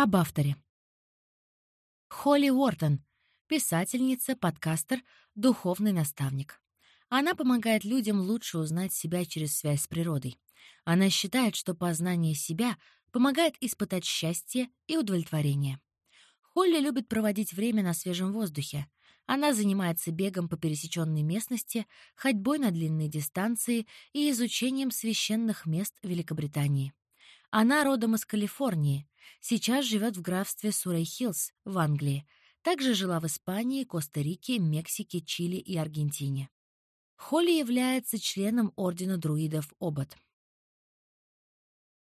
Об авторе. Холли Уортон, писательница, подкастер, духовный наставник. Она помогает людям лучше узнать себя через связь с природой. Она считает, что познание себя помогает испытать счастье и удовлетворение. Холли любит проводить время на свежем воздухе. Она занимается бегом по пересеченной местности, ходьбой на длинные дистанции и изучением священных мест Великобритании. Она родом из Калифорнии, сейчас живет в графстве Сурей-Хиллз в Англии, также жила в Испании, Коста-Рике, Мексике, Чили и Аргентине. Холли является членом Ордена друидов Обод.